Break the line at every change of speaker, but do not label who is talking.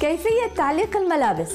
كيفية تعليق الملابس؟